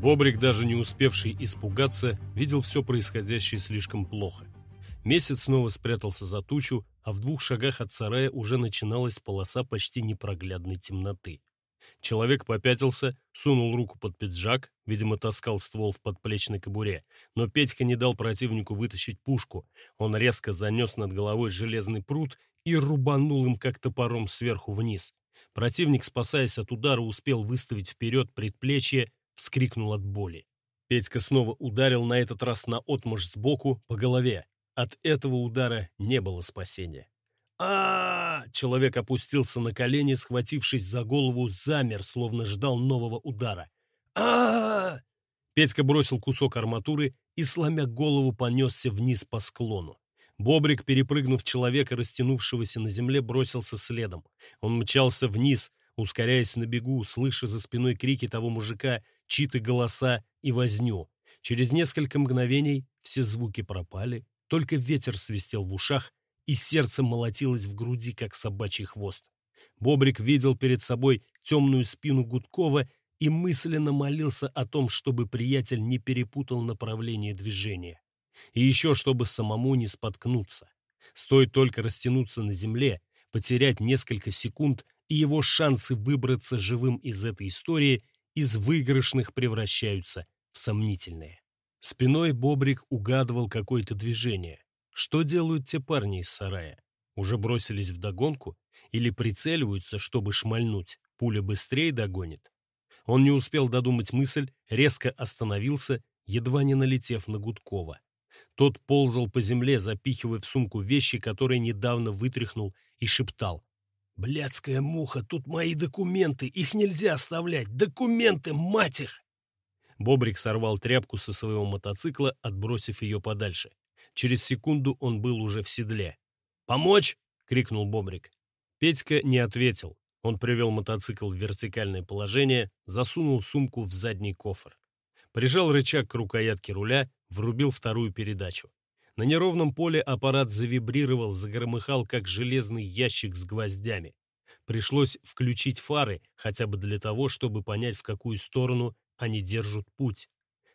Бобрик, даже не успевший испугаться, видел все происходящее слишком плохо. Месяц снова спрятался за тучу, а в двух шагах от сарая уже начиналась полоса почти непроглядной темноты. Человек попятился, сунул руку под пиджак, видимо, таскал ствол в подплечной кобуре, но Петька не дал противнику вытащить пушку. Он резко занес над головой железный пруд и рубанул им как топором сверху вниз. Противник, спасаясь от удара, успел выставить вперед предплечье, вскрикнул от боли. Петька снова ударил на этот раз на отмашь сбоку по голове. От этого удара не было спасения. а, Человек опустился на колени, схватившись за голову, замер, словно ждал нового удара. а Петька бросил кусок арматуры и, сломя голову, понесся вниз по склону. Бобрик, перепрыгнув человека, растянувшегося на земле, бросился следом. Он мчался вниз, ускоряясь на бегу, слыша за спиной крики того мужика, чьи-то голоса и возню. Через несколько мгновений все звуки пропали, только ветер свистел в ушах, и сердце молотилось в груди, как собачий хвост. Бобрик видел перед собой темную спину Гудкова и мысленно молился о том, чтобы приятель не перепутал направление движения. И еще, чтобы самому не споткнуться. Стоит только растянуться на земле, потерять несколько секунд, и его шансы выбраться живым из этой истории из выигрышных превращаются в сомнительные. Спиной Бобрик угадывал какое-то движение. Что делают те парни из сарая? Уже бросились в догонку? Или прицеливаются, чтобы шмальнуть? Пуля быстрее догонит? Он не успел додумать мысль, резко остановился, едва не налетев на Гудкова. Тот ползал по земле, запихивая в сумку вещи, которые недавно вытряхнул, и шептал. «Блядская муха, тут мои документы, их нельзя оставлять! Документы, мать их!» Бобрик сорвал тряпку со своего мотоцикла, отбросив ее подальше. Через секунду он был уже в седле. «Помочь?» — крикнул Бобрик. Петька не ответил. Он привел мотоцикл в вертикальное положение, засунул сумку в задний кофр. Прижал рычаг к рукоятке руля, врубил вторую передачу. На неровном поле аппарат завибрировал, загромыхал, как железный ящик с гвоздями. Пришлось включить фары, хотя бы для того, чтобы понять, в какую сторону они держат путь.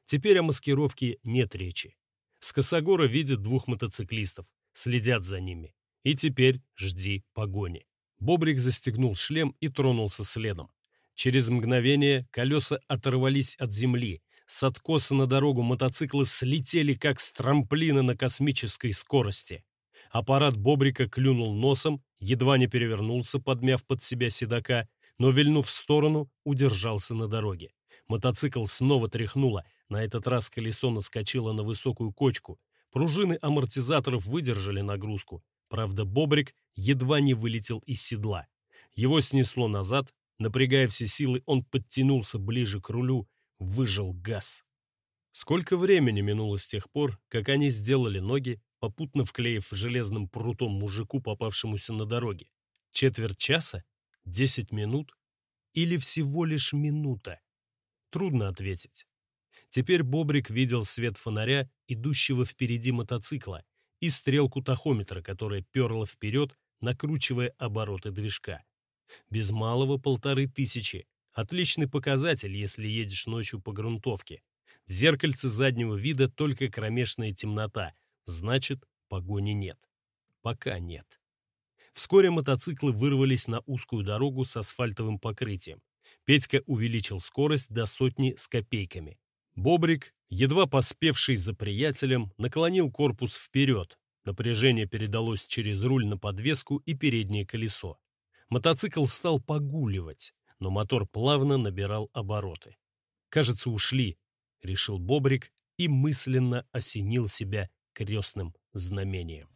Теперь о маскировке нет речи. С Косогора видят двух мотоциклистов, следят за ними. И теперь жди погони. Бобрик застегнул шлем и тронулся следом. Через мгновение колеса оторвались от земли, с откоса на дорогу мотоциклы слетели, как с трамплина на космической скорости. Аппарат Бобрика клюнул носом, едва не перевернулся, подмяв под себя седока, но, вильнув в сторону, удержался на дороге. Мотоцикл снова тряхнуло, на этот раз колесо наскочило на высокую кочку. Пружины амортизаторов выдержали нагрузку. Правда, Бобрик едва не вылетел из седла. Его снесло назад, напрягая все силы, он подтянулся ближе к рулю, выжил газ. Сколько времени минуло с тех пор, как они сделали ноги, попутно вклеив железным прутом мужику, попавшемуся на дороге? Четверть часа? Десять минут? Или всего лишь минута? Трудно ответить. Теперь Бобрик видел свет фонаря, идущего впереди мотоцикла, и стрелку тахометра, которая перла вперед, накручивая обороты движка. Без малого полторы тысячи, Отличный показатель, если едешь ночью по грунтовке. В зеркальце заднего вида только кромешная темнота, значит, погони нет. Пока нет. Вскоре мотоциклы вырвались на узкую дорогу с асфальтовым покрытием. Петька увеличил скорость до сотни с копейками. Бобрик, едва поспевший за приятелем, наклонил корпус вперед. Напряжение передалось через руль на подвеску и переднее колесо. Мотоцикл стал погуливать но мотор плавно набирал обороты. «Кажется, ушли», — решил Бобрик и мысленно осенил себя крестным знамением.